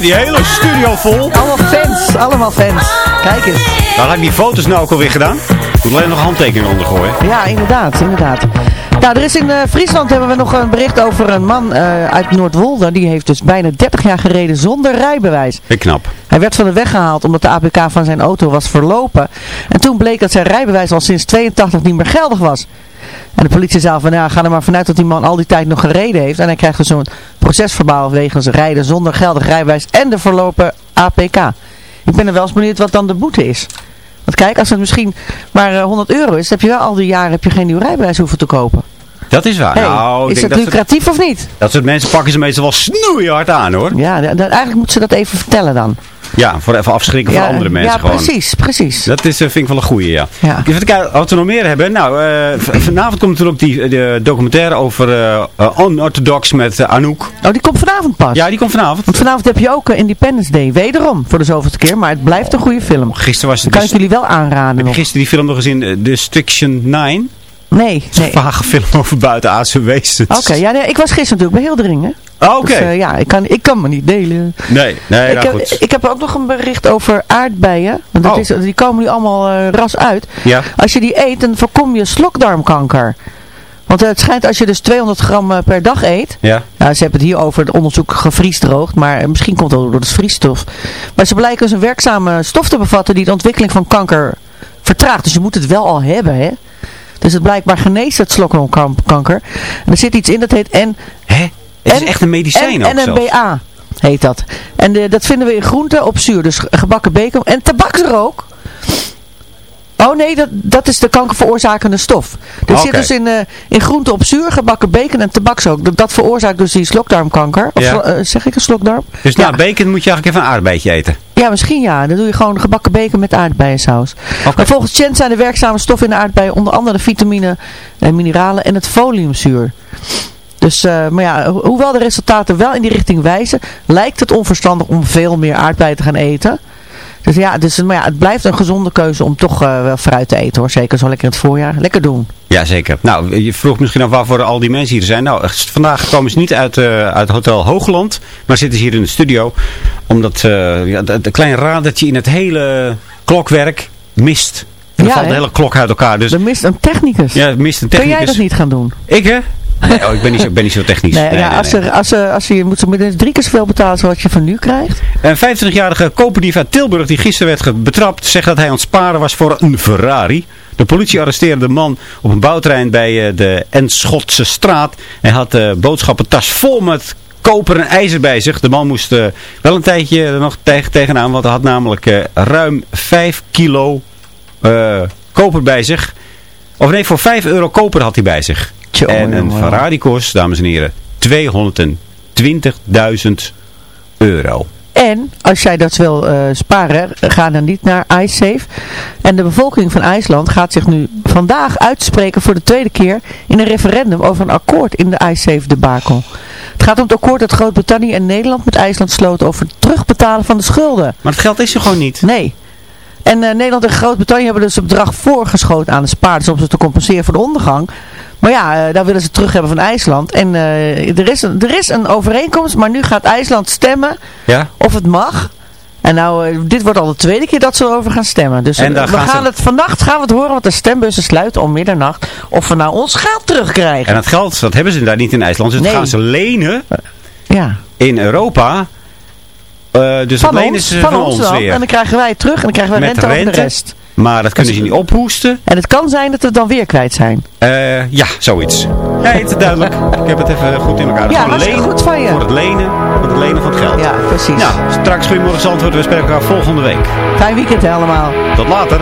die hele studio vol. Allemaal fans, allemaal fans. Kijk eens. Waar heb je die foto's nou ook alweer gedaan? Moet alleen nog handtekeningen ondergooien. Ja, inderdaad, inderdaad. Nou, er is in eh, Friesland hebben we nog een bericht over een man eh, uit Noordwolde. Die heeft dus bijna 30 jaar gereden zonder rijbewijs. Ik knap. Hij werd van de weg gehaald omdat de APK van zijn auto was verlopen. En toen bleek dat zijn rijbewijs al sinds 82 niet meer geldig was. En de politie zei van, ja, ga er maar vanuit dat die man al die tijd nog gereden heeft. En hij krijgt dus zo'n procesverbaal wegens rijden zonder geldig rijbewijs en de verlopen APK. Ik ben er wel eens benieuwd wat dan de boete is. Want kijk, als het misschien maar eh, 100 euro is, heb je wel al die jaren heb je geen nieuw rijbewijs hoeven te kopen. Dat is waar. Hey, nou, is denk dat lucratief of niet? dat soort mensen pakken ze meestal wel snoeihard aan hoor. Ja, eigenlijk moeten ze dat even vertellen dan. Ja, voor even afschrikken ja, van andere mensen ja, gewoon. precies, precies. Dat is, eh, vind ik wel een goeie, ja. Ja. Even kijken wat we nog meer hebben. Nou, eh, vanavond komt natuurlijk die de documentaire over eh eh, Unorthodox met eh, Anouk. Oh, die komt vanavond pas. Ja, die komt vanavond. Want vanavond heb je ook eh, Independence Day. Wederom, voor de zoveelste keer. Maar het blijft een goede film. Gisteren was het kan ik dus, jullie wel aanraden heb je gisteren die film nog gezien, eh, Destruction 9? Nee, Een nee. vage film over buitenaardse wezens. Oké, ja, nee, ik was gisteren natuurlijk bij Hildering, hè. Oh, Oké. Dus, eh, ja, ik kan, ik kan me niet delen. Nee, nee, ik, nou heb, goed. ik heb ook nog een bericht over aardbeien. Want dat Oh. is, die komen nu allemaal eh, ras uit. Ja. Als je die eet, dan voorkom je slokdarmkanker. Want het schijnt als je dus 200 gram eh, per dag eet. Ja. Ja, ze hebben het hier over het onderzoek gevriesdroogd. Maar misschien komt het ook door de vriesstof. Maar ze blijken dus een werkzame stof te bevatten die de ontwikkeling van kanker vertraagt. Dus je moet het wel al hebben, hè. Dus het blijkbaar geneest het slokdarmkanker. En er zit iets in dat heet N Hè? Het is en- echt een medicijn en, ook zelfs. NMBA heet dat. En eh, dat vinden we in groenten op zuur. Dus gebakken bacon en tabaksrook. Oh nee, dat, dat is de kankerveroorzakende stof. Er zit dus in, eh, in groenten op zuur, gebakken bacon en tabaksrook. Dat, dat veroorzaakt dus die slokdarmkanker. Of Ja. eh, zeg ik een slokdarm? Dus ja. na bacon moet je eigenlijk even een aardbeidje eten. ja, misschien ja. Dan doe je gewoon gebakken bacon met aardbeiensaus. Maar volgens Chen zijn de werkzame stoffen in de aardbeien onder andere de vitamine, eh, mineralen en het foliumzuur. Dus, eh, maar ja, ho- hoewel de resultaten wel in die richting wijzen, lijkt het onverstandig om veel meer aardbeien te gaan eten. Dus ja, dus, maar ja, het blijft een gezonde keuze om toch eh, wel fruit te eten hoor. Zeker zo lekker in het voorjaar. Lekker doen. Ja, zeker. Nou, je vroeg misschien af waarvoor al die mensen hier zijn. Nou, vandaag komen ze niet uit, eh, uit Hotel Hoogland, maar zitten ze hier in de studio. Omdat eh ja, dat dat klein radertje in het hele klokwerk mist. Dan Ja, valt de hele klok uit elkaar. Dus Er mist een technicus. ja, mist een Kun technicus. jij dat niet gaan doen? Ik hè? Nee, oh, ik ben niet zo, ben niet zo technisch. Nee, Nee, ja, nee, als, nee. Er, als, er, als je moet drie keer zoveel betalen zoals je van nu krijgt. Een 25-jarige koperdief uit Tilburg die gisteren werd betrapt, zegt dat hij aan het sparen was voor een Ferrari. De politie arresteerde de man op een bouwterrein bij eh, de Enschotse straat. Hij had de boodschappentas vol met koper en ijzer bij zich. De man moest eh, wel een tijdje er nog tegen, tegenaan, want hij had namelijk eh, ruim 5 kilo eh, koper bij zich. Of nee, voor 5 euro koper had hij bij zich. Tjonge, en een. Ferrari kost, dames en heren, 220.000 euro. En als jij dat wil eh, sparen, ga dan niet naar iSafe. En de bevolking van IJsland gaat zich nu vandaag uitspreken voor de tweede keer in een referendum over een akkoord in de iSafe debakel. Het gaat om het akkoord dat Groot-Brittannië en Nederland met IJsland sloten over het terugbetalen van de schulden. Maar het geld is er gewoon niet. Nee. En eh, Nederland en Groot-Brittannië hebben dus het bedrag voorgeschoten aan de spaarders om ze te compenseren voor de ondergang. Maar ja, eh, daar willen ze terug hebben van IJsland. En eh, er, is een, er is een overeenkomst, maar nu gaat IJsland stemmen Ja? of het mag. En nou, eh, dit wordt al de tweede keer dat ze erover gaan stemmen. Dus we gaan gaan ze- het vannacht gaan we het horen, want de stembussen sluiten om middernacht. Of we nou ons geld terugkrijgen. En dat geld, dat hebben ze daar niet in IJsland. Dus dat Nee. gaan ze lenen ja. in Europa. Dus Van, dat lenen ons, ze van, van ons ons weer. En dan krijgen wij het terug en dan krijgen wij rente, over rente. de rest. Maar dat kunnen ze niet ophoesten. En het kan zijn dat we het dan weer kwijt zijn. Eh, ja, zoiets. Ja, het is duidelijk. Ik heb het even goed in elkaar. Ja, lenen goed van je. Voor het lenen, voor het lenen van het geld. Ja, precies. Nou, straks Goedemorgen Zandvoort. We spreken elkaar volgende week. Fijn weekend hè, allemaal. Tot later.